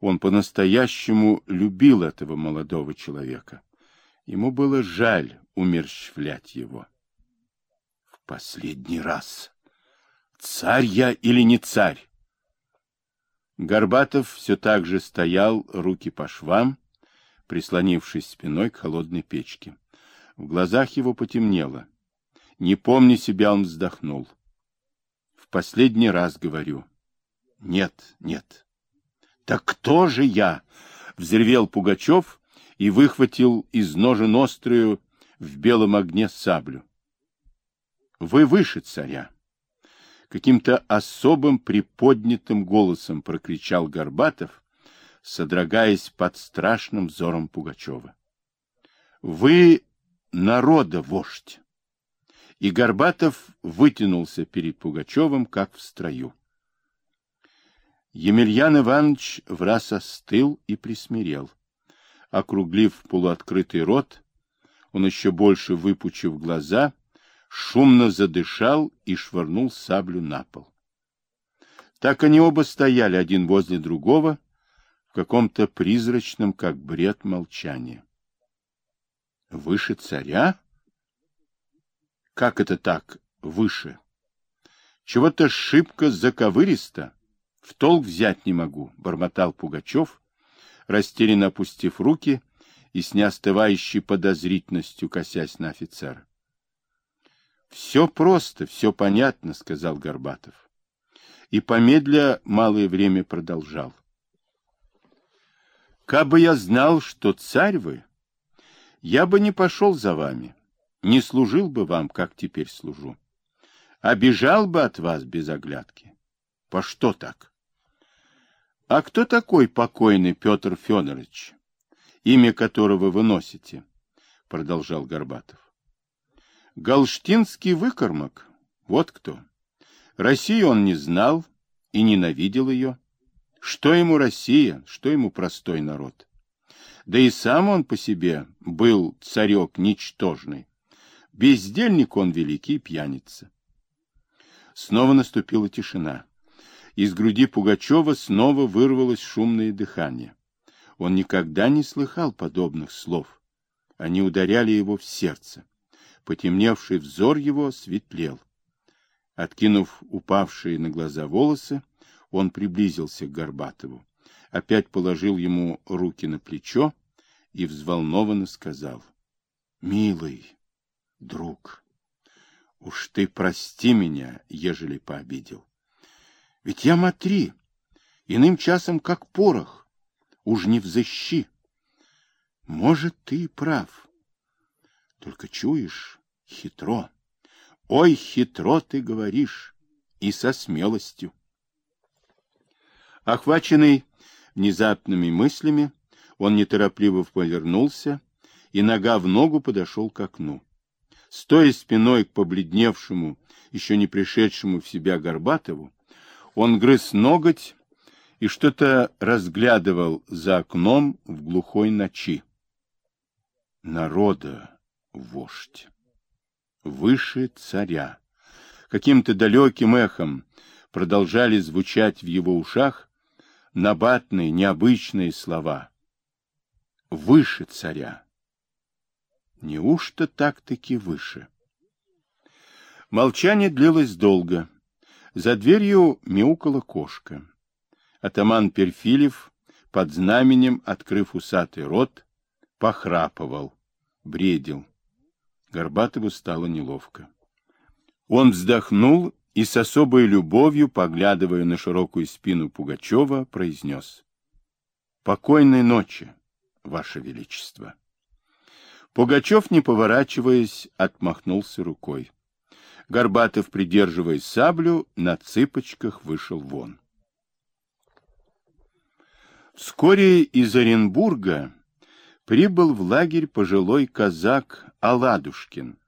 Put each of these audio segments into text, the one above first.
Он по-настоящему любил этого молодого человека. Ему было жаль умерщвлять его. В последний раз. Царь я или не царь? Горбатов все так же стоял, руки по швам, прислонившись спиной к холодной печке. В глазах его потемнело. Не помня себя, он вздохнул. В последний раз говорю. Нет, нет. Так кто же я? Взревел Пугачев и выхватил из ножен острую в белом огне саблю. Вы выше царя каким-то особым приподнятым голосом прокричал Горбатов, содрогаясь под страшным взором Пугачева. Вы народа вождь. И Горбатов вытянулся перед Пугачевым, как в строю. Емельян Иванович враз остыл и присмирел. Округлив полуоткрытый рот, он еще больше выпучив глаза — шумно задышал и швырнул саблю на пол. Так они оба стояли один возле другого в каком-то призрачном, как бред, молчании. Выше царя? Как это так, выше? Чего-то шибко заковыристо. В толк взять не могу, — бормотал Пугачев, растерянно опустив руки и с неостывающей подозрительностью косясь на офицера. Все просто, все понятно, сказал Горбатов. И помедля малое время продолжал. Кабы я знал, что царь вы, я бы не пошел за вами, не служил бы вам, как теперь служу. Обежал бы от вас без оглядки. По что так? А кто такой покойный Петр Федорович, имя которого вы носите? Продолжал Горбатов. Галштинский выкормок. Вот кто. Россию он не знал и ненавидел ее. Что ему Россия, что ему простой народ? Да и сам он по себе был царек ничтожный. Бездельник он великий пьяница. Снова наступила тишина. Из груди Пугачева снова вырвалось шумное дыхание. Он никогда не слыхал подобных слов. Они ударяли его в сердце. Потемневший взор его светлел. Откинув упавшие на глаза волосы, он приблизился к Горбатову, опять положил ему руки на плечо и взволнованно сказал. — Милый друг, уж ты прости меня, ежели пообидел. Ведь я матри, иным часом как порох, уж не взыщи. Может, ты и прав. Только чуешь, хитро. Ой, хитро ты говоришь, и со смелостью. Охваченный внезапными мыслями, он неторопливо повернулся и нога в ногу подошел к окну. Стоя спиной к побледневшему, еще не пришедшему в себя Горбатову, он грыз ноготь и что-то разглядывал за окном в глухой ночи. Народа! вождь. Выше царя. Каким-то далеким эхом продолжали звучать в его ушах набатные, необычные слова. Выше царя. Неужто так-таки выше? Молчание длилось долго. За дверью мяукала кошка. Атаман Перфилев, под знаменем, открыв усатый рот, похрапывал, бредил. Горбатову стало неловко. Он вздохнул и с особой любовью, поглядывая на широкую спину Пугачева, произнес. «Покойной ночи, Ваше Величество!» Пугачев, не поворачиваясь, отмахнулся рукой. Горбатов, придерживая саблю, на цыпочках вышел вон. Вскоре из Оренбурга прибыл в лагерь пожилой казак Аладушкин,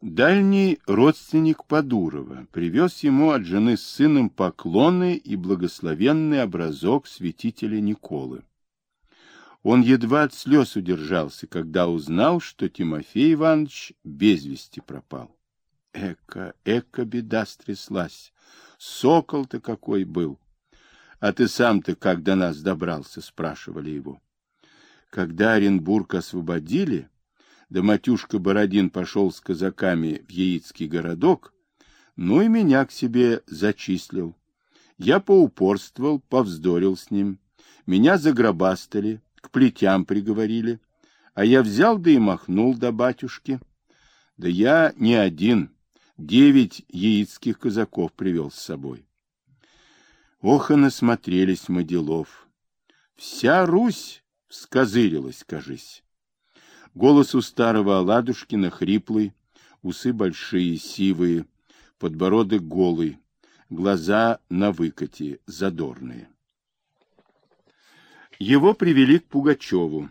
дальний родственник Подурова, привез ему от жены с сыном поклоны и благословенный образок святителя Николы. Он едва от слез удержался, когда узнал, что Тимофей Иванович без вести пропал. Эка, эка беда стряслась. Сокол-то какой был. А ты сам-то как до нас добрался, спрашивали его. Когда Оренбург освободили, да матюшка Бородин пошел с казаками в Яицкий городок, ну и меня к себе зачислил. Я поупорствовал, повздорил с ним. Меня загробастали, к плетям приговорили. А я взял да и махнул до батюшки. Да я не один, девять яицких казаков привел с собой. Ох, и насмотрелись мы делов. Вся Русь скозырилась, кажись. Голос у старого Аладушкина хриплый, усы большие, сивые, подбородок голый, глаза на выкате, задорные. Его привели к Пугачеву.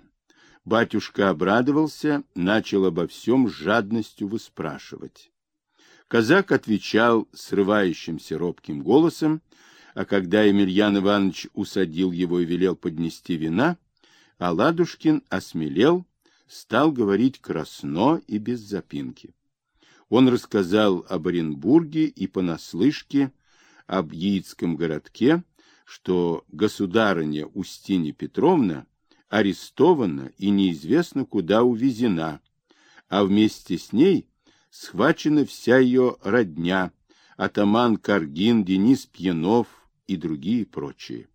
Батюшка обрадовался, начал обо всем с жадностью выспрашивать. Казак отвечал срывающимся робким голосом, а когда Емельян Иванович усадил его и велел поднести вина, Аладушкин осмелел, стал говорить красно и без запинки. Он рассказал об Оренбурге и понаслышке об Яицком городке, что государыня Устинья Петровна арестована и неизвестно куда увезена, а вместе с ней схвачена вся ее родня, атаман Каргин, Денис Пьянов и другие прочие.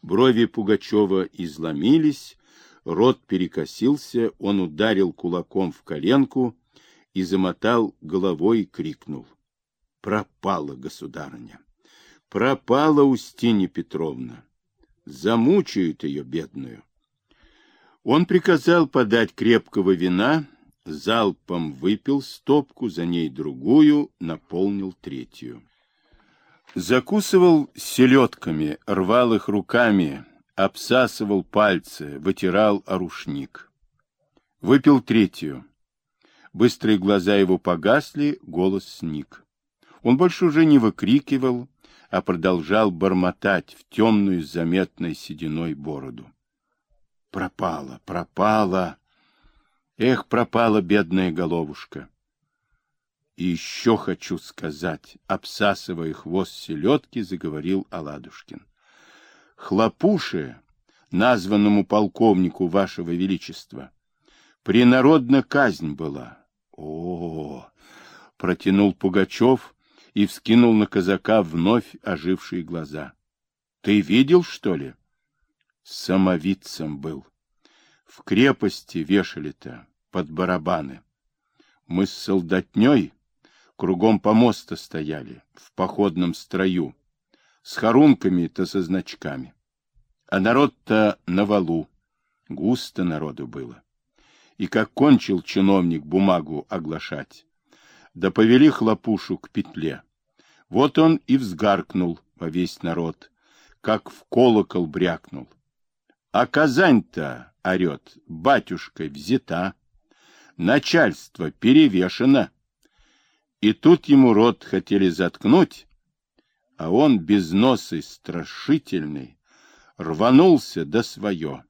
Брови Пугачева изломились, рот перекосился, он ударил кулаком в коленку и замотал головой и крикнул. Пропала государыня! Пропала Устинья Петровна! Замучают ее, бедную! Он приказал подать крепкого вина, залпом выпил стопку, за ней другую, наполнил третью. Закусывал селедками, рвал их руками, обсасывал пальцы, вытирал орушник. Выпил третью. Быстрые глаза его погасли, голос сник. Он больше уже не выкрикивал, а продолжал бормотать в темную заметной сединой бороду. Пропала, пропала! Эх, пропала бедная головушка! И еще хочу сказать, обсасывая хвост селедки, заговорил Аладушкин. Хлопуше, названному полковнику вашего величества, принародна казнь была, о, протянул Пугачев и вскинул на казака вновь ожившие глаза. Ты видел, что ли? Самовидцем был. В крепости вешали-то под барабаны. Мы с солдатней кругом помоста стояли, в походном строю, с хорунками-то со значками. А народ-то на валу, густо народу было и как кончил чиновник бумагу оглашать. Да повели хлопушу к петле. Вот он и взгаркнул во весь народ, как в колокол брякнул. А Казань-то, орет, батюшкой взята, начальство перевешено. И тут ему рот хотели заткнуть, а он без носа страшительный рванулся до свое